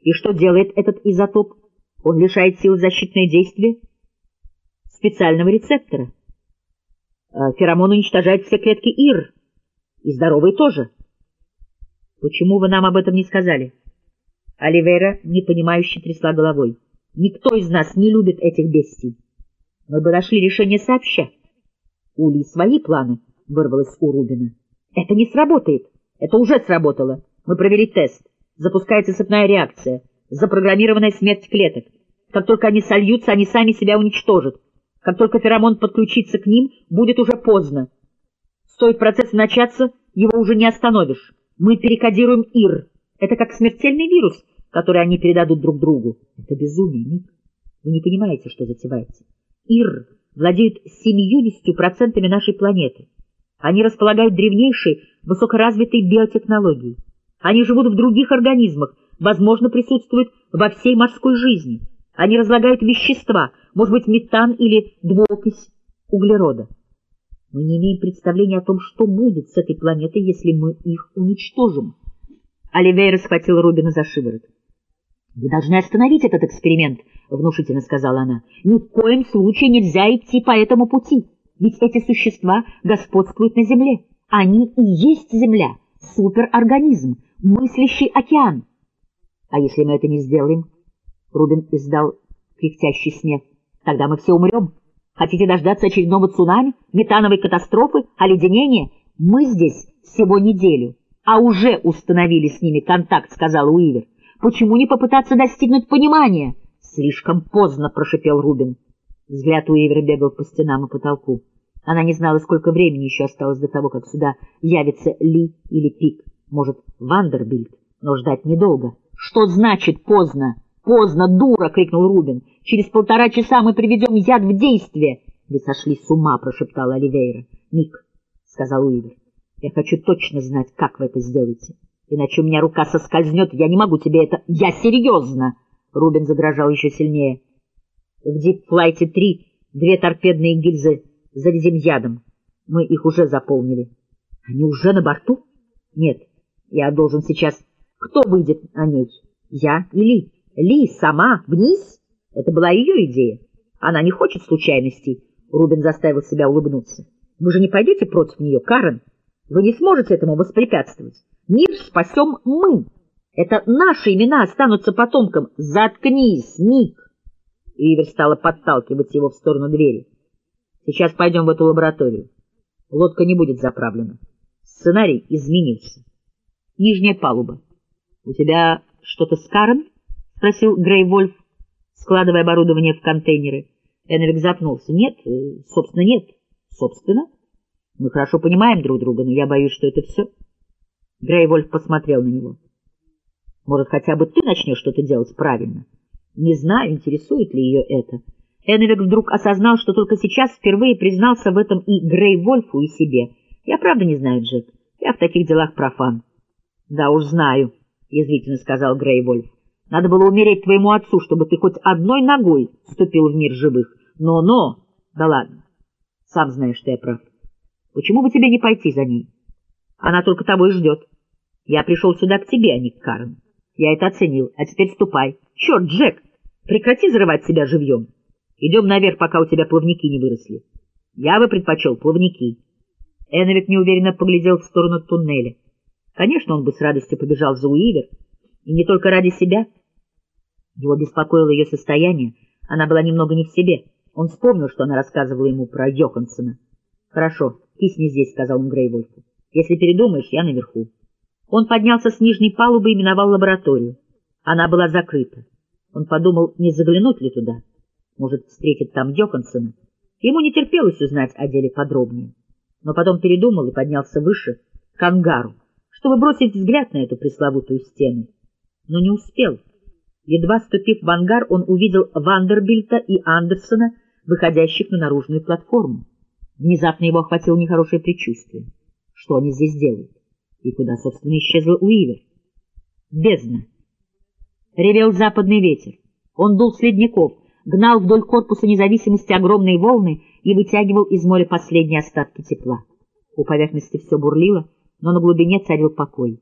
И что делает этот изотоп? Он лишает силы защитное действие специального рецептора. А феромон уничтожает все клетки ИР, и здоровые тоже. Почему вы нам об этом не сказали? Оливейра непонимающе трясла головой. Никто из нас не любит этих бестий. Мы бы нашли решение сообща. У Ли свои планы, вырвалось у Рубина. Это не сработает. Это уже сработало. Мы провели тест. Запускается цепная реакция. Запрограммированная смерть клеток. Как только они сольются, они сами себя уничтожат. Как только феромон подключится к ним, будет уже поздно. Стоит процесс начаться, его уже не остановишь. Мы перекодируем ИР. Это как смертельный вирус, который они передадут друг другу. Это безумие, Ник. Вы не понимаете, что затеваете. ИР владеют 70% нашей планеты. Они располагают древнейшей, высокоразвитой биотехнологией. Они живут в других организмах, возможно, присутствуют во всей морской жизни. Они разлагают вещества, может быть, метан или двуокись углерода. Мы не имеем представления о том, что будет с этой планетой, если мы их уничтожим. Оливейра схватила Рубина за шиворот. — Вы должны остановить этот эксперимент, — внушительно сказала она. — Ни в коем случае нельзя идти по этому пути, ведь эти существа господствуют на Земле. Они и есть Земля, суперорганизм, мыслящий океан. — А если мы это не сделаем? Рубин издал кряхтящий смех. — Тогда мы все умрем. Хотите дождаться очередного цунами, метановой катастрофы, оледенения? Мы здесь всего неделю, а уже установили с ними контакт, — сказал Уивер. Почему не попытаться достигнуть понимания? Слишком поздно, — прошипел Рубин. Взгляд Уивера бегал по стенам и потолку. Она не знала, сколько времени еще осталось до того, как сюда явится Ли или Пик, может, Вандербильд, но ждать недолго. — Что значит поздно? «Поздно, дура!» — крикнул Рубин. «Через полтора часа мы приведем яд в действие!» «Вы сошли с ума!» — прошептала Оливейра. «Ник», — сказал Уивер, — «я хочу точно знать, как вы это сделаете. Иначе у меня рука соскользнет, я не могу тебе это... Я серьезно!» Рубин задрожал еще сильнее. «В Дипфлайте 3 две торпедные гильзы зарядим ядом. Мы их уже заполнили». «Они уже на борту?» «Нет, я должен сейчас... Кто выйдет на ней? Я или...» Ли сама вниз? Это была ее идея. Она не хочет случайностей. Рубин заставил себя улыбнуться. Вы же не пойдете против нее, Карен? Вы не сможете этому воспрепятствовать. Мир спасем мы. Это наши имена останутся потомкам. Заткнись, Ник. Ивер стала подталкивать его в сторону двери. Сейчас пойдем в эту лабораторию. Лодка не будет заправлена. Сценарий изменился. Нижняя палуба. У тебя что-то с Карен? — спросил Грей Вольф, складывая оборудование в контейнеры. Эннвик запнулся. — Нет, э, собственно, нет. — Собственно? Мы хорошо понимаем друг друга, но я боюсь, что это все. Грей Вольф посмотрел на него. — Может, хотя бы ты начнешь что-то делать правильно? Не знаю, интересует ли ее это. Эннвик вдруг осознал, что только сейчас впервые признался в этом и Грей Вольфу, и себе. — Я правда не знаю, Джек. Я в таких делах профан. — Да уж знаю, — язвительно сказал Грей Вольф. Надо было умереть твоему отцу, чтобы ты хоть одной ногой вступил в мир живых. Но-но! Да ладно. Сам знаешь, что я прав. Почему бы тебе не пойти за ней? Она только того и ждет. Я пришел сюда к тебе, а не к Карен. Я это оценил. А теперь ступай. Черт, Джек! Прекрати зарывать себя живьем. Идем наверх, пока у тебя плавники не выросли. Я бы предпочел плавники. Эновик неуверенно поглядел в сторону туннеля. Конечно, он бы с радостью побежал за Уивер, и не только ради себя — его беспокоило ее состояние, она была немного не в себе. Он вспомнил, что она рассказывала ему про Йоханссона. — Хорошо, кисни здесь, — сказал он Грейвольфу. — Если передумаешь, я наверху. Он поднялся с нижней палубы и миновал лабораторию. Она была закрыта. Он подумал, не заглянуть ли туда. Может, встретит там Йоханссона. Ему не терпелось узнать о деле подробнее. Но потом передумал и поднялся выше, к ангару, чтобы бросить взгляд на эту пресловутую стену. Но не успел. Едва ступив в ангар, он увидел Вандербильта и Андерсона, выходящих на наружную платформу. Внезапно его охватило нехорошее предчувствие. Что они здесь делают? И куда, собственно, исчезла Уивер? Бездна. Ревел западный ветер. Он дул с ледников, гнал вдоль корпуса независимости огромные волны и вытягивал из моря последние остатки тепла. У поверхности все бурлило, но на глубине царил покой.